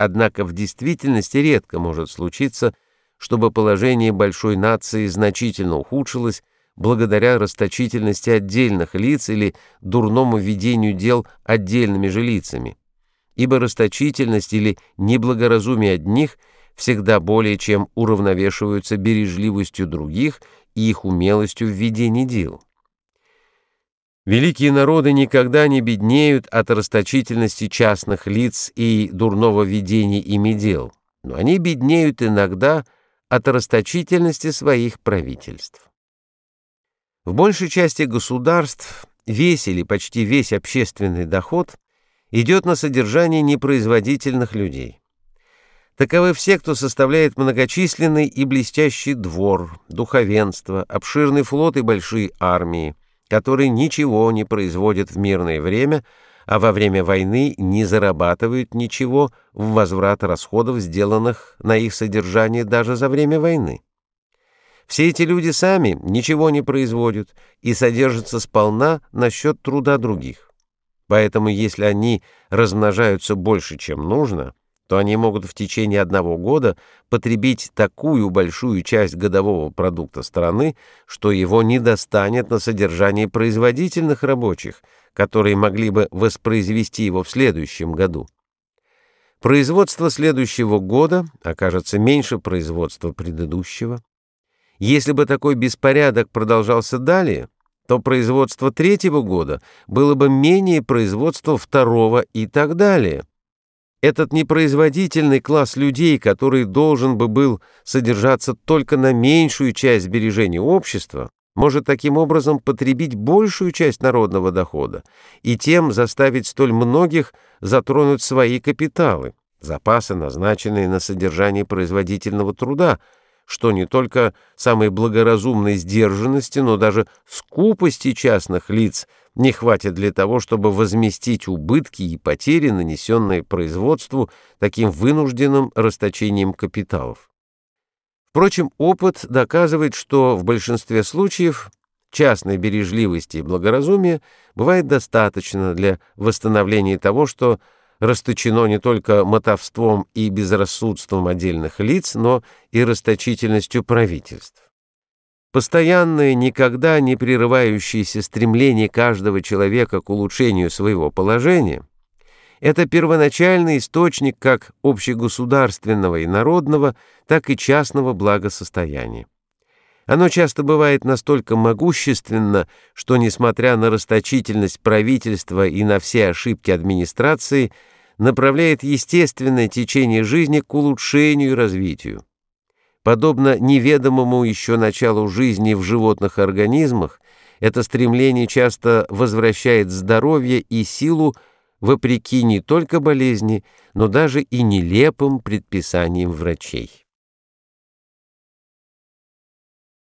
Однако в действительности редко может случиться, чтобы положение большой нации значительно ухудшилось благодаря расточительности отдельных лиц или дурному ведению дел отдельными же лицами, ибо расточительность или неблагоразумие одних всегда более чем уравновешиваются бережливостью других и их умелостью в ведении дел. Великие народы никогда не беднеют от расточительности частных лиц и дурного ведения ими дел, но они беднеют иногда от расточительности своих правительств. В большей части государств весь или почти весь общественный доход идет на содержание непроизводительных людей. Таковы все, кто составляет многочисленный и блестящий двор, духовенство, обширный флот и большие армии, которые ничего не производят в мирное время, а во время войны не зарабатывают ничего в возврат расходов, сделанных на их содержание даже за время войны. Все эти люди сами ничего не производят и содержатся сполна на счет труда других. Поэтому если они размножаются больше, чем нужно – то они могут в течение одного года потребить такую большую часть годового продукта страны, что его не достанет на содержание производительных рабочих, которые могли бы воспроизвести его в следующем году. Производство следующего года окажется меньше производства предыдущего. Если бы такой беспорядок продолжался далее, то производство третьего года было бы менее производства второго и так далее. Этот непроизводительный класс людей, который должен бы был содержаться только на меньшую часть сбережений общества, может таким образом потребить большую часть народного дохода и тем заставить столь многих затронуть свои капиталы, запасы, назначенные на содержание производительного труда, что не только самой благоразумной сдержанности, но даже скупости частных лиц – не хватит для того, чтобы возместить убытки и потери, нанесенные производству таким вынужденным расточением капиталов. Впрочем, опыт доказывает, что в большинстве случаев частной бережливости и благоразумия бывает достаточно для восстановления того, что расточено не только мотовством и безрассудством отдельных лиц, но и расточительностью правительств. Постоянное, никогда не прерывающееся стремление каждого человека к улучшению своего положения – это первоначальный источник как общегосударственного и народного, так и частного благосостояния. Оно часто бывает настолько могущественно, что, несмотря на расточительность правительства и на все ошибки администрации, направляет естественное течение жизни к улучшению и развитию. Подобно неведомому еще началу жизни в животных организмах, это стремление часто возвращает здоровье и силу вопреки не только болезни, но даже и нелепым предписаниям врачей.